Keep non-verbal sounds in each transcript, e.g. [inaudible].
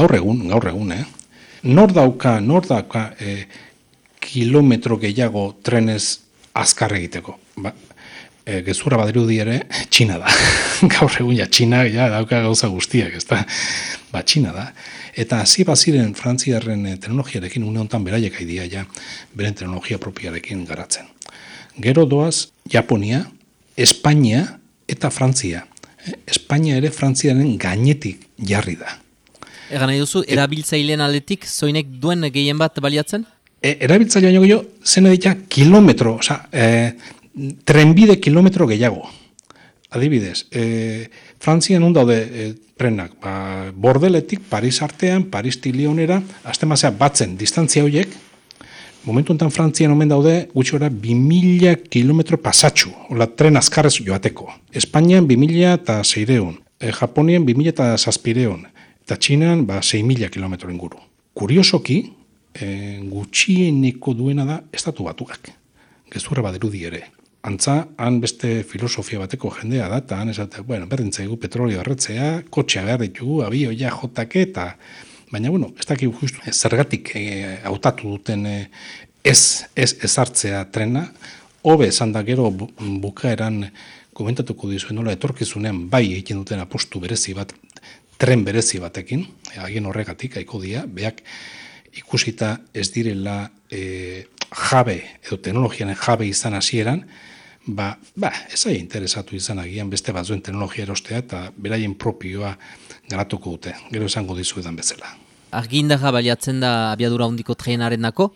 gaur egun, gaur egun, eh? Nor dauka, nor dauka e, kilometro gehiago trenez azkar egiteko. Ba, e, gezurra badiru ere, txina da. [laughs] gaur egun ja, txina ja, dauka gauza guztiak, ez da? Ba, txina da. Eta hasi baziren frantziarren e, teknologiarekin, une honetan beraiek aidia ja, beren teknologia propiarekin garatzen. Gero doaz, Japonia, Espainia eta Frantzia. E, Espainia ere Frantziaren gainetik jarri da. Egan nahi duzu, erabiltzailean aldetik, zoinek duen gehien bat baliatzen? E, erabiltzaile baino gehiago, zen edita kilometro, oza, e, trenbide kilometro gehiago. Adibidez, e, Frantzian un daude e, trenak, ba, bordeletik Paris artean, Paris tilionera, azte mazea batzen distantzia horiek, momentu enten Frantzian omen daude, gutxora 2000 kilometro pasatxu, hola, tren azkarrez joateko. Espainian 2000 eta zeireun, e, Japonien 2000 eta zazpireun, eta Txinan ba, 6.000 kilometro inguru. Kuriosoki, e, gutxieneko duena da estatu batuak. Gezurra badirudi ere. Antza, han beste filosofia bateko jendea da, eta han esatea, bueno, berdintzaigu petrolio erretzea, kotxea behar ditugu, abioia jotake, eta baina, bueno, ez dakik justu, zergatik e, hautatu duten e, ez, ez ezartzea trena, hobe esan da gero bukaeran komentatuko dizuen nola etorkizunean bai egiten duten apostu berezi bat tren berezi batekin, haien horregatik, aiko dia, beak ikusita ez direla e, jabe, edo teknologianen jabe izan hasieran, ba, ba, ez ahi interesatu izan agian beste bat zuen teknologia erostea eta beraien propioa garatuko dute, gero esango dizu edan bezala. Argindarra baliatzen da abiadura hundiko trenaren dako,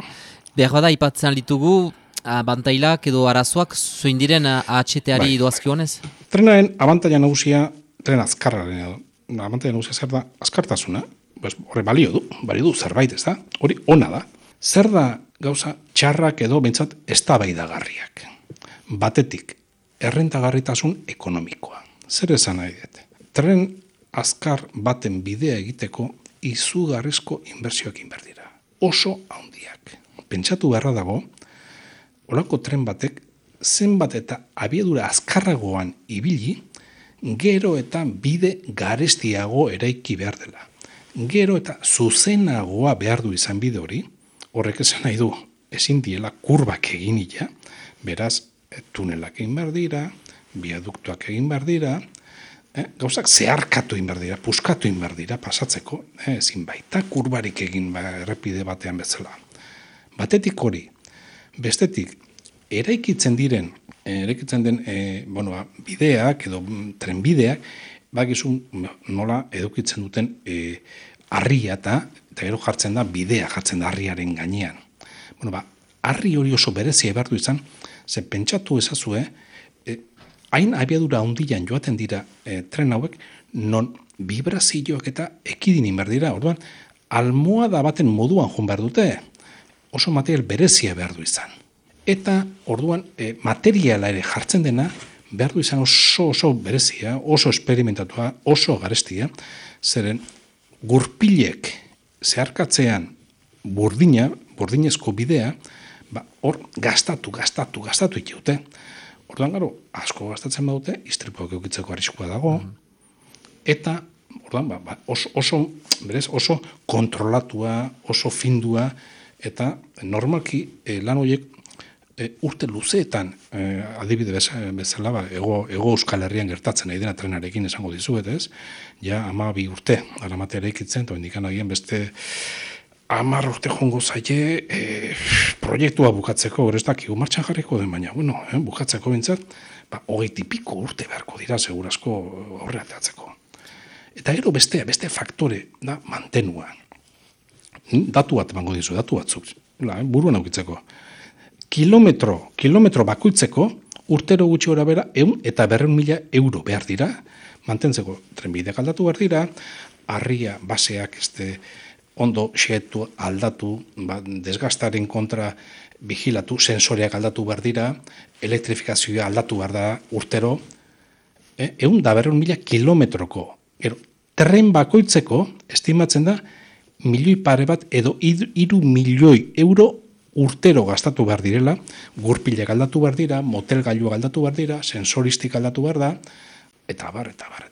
behar bada ipatzen ditugu, abantailak edo arazoak zoin diren AHT-ari bai, doazkionez? Trenaren abantaila nagusia tren azkarraren edo amantea nagusia zer da, azkartasuna, pues, horre balio du, balio du zerbait, ez da? Hori ona da. Zer da gauza txarrak edo bentsat ez da garriak. Batetik, errentagarritasun ekonomikoa. Zer esan nahi dut? Tren azkar baten bidea egiteko izugarrizko inbertsioak inberdira. Oso handiak. Pentsatu beharra dago, olako tren batek zenbat eta abiedura azkarragoan ibili, gero eta bide garestiago eraiki behar dela. Gero eta zuzenagoa behar du izan bide hori, horrek esan nahi du, ezin diela kurbak egin ila, beraz, e, tunelak egin behar dira, biaduktuak egin behar dira, eh, gauzak zeharkatu egin behar dira, puskatu egin behar dira, pasatzeko, eh, ezin baita kurbarik egin ba, errepide batean bezala. Batetik hori, bestetik, eraikitzen diren erekitzen den e, bueno, ba, bideak edo mm, trenbideak bakizun nola edukitzen duten e, harria eta eta gero jartzen da bidea jartzen da harriaren gainean. Bueno, ba, harri hori oso berezia ebardu izan, ze pentsatu ezazue, e, hain abiadura handian joaten dira e, tren hauek, non vibrazioak eta ekidin inber dira, orduan, almohada baten moduan joan behar dute, oso material berezia behar du izan eta orduan e, materiala ere jartzen dena behar du izan oso oso berezia, oso esperimentatua, oso garestia, zeren gurpilek zeharkatzean burdina, burdinezko bidea, ba, hor gastatu, gastatu, gastatu itiute. Orduan garo, asko gastatzen badute, istripoak eukitzeko arriskoa dago, eta orduan, ba, ba, oso, oso, berez, oso kontrolatua, oso findua, eta normalki e, lan horiek e, urte luzeetan e, adibide bezala ba, ego, ego euskal herrian gertatzen nahi dena trenarekin esango dizuet ez? Ja ama bi urte aramatea eraikitzen eta indikan agian beste amar urte jongo zaie e, proiektua bukatzeko ez dakigu martxan jarriko den baina bueno, eh, bukatzeko bintzat ba, hogei tipiko urte beharko dira segurazko horreateatzeko eta gero beste, beste faktore da mantenua. Datu bat mango dizu, datu batzuk La, eh, buruan aukitzeko kilometro, kilometro bakoitzeko urtero gutxi gora bera, eun eta berreun mila euro behar dira, mantentzeko trenbide aldatu behar dira, harria baseak este, ondo xeetu aldatu, ba, desgastaren kontra vigilatu, sensoriak aldatu behar dira, elektrifikazioa aldatu behar da urtero, e, eun da berreun mila kilometroko. Ero, tren bakoitzeko, estimatzen da, milioi pare bat edo iru milioi euro urtero gastatu behar direla, gurpilek aldatu behar dira, motel galdatu behar dira, sensoristik aldatu behar da, eta bar, eta bar,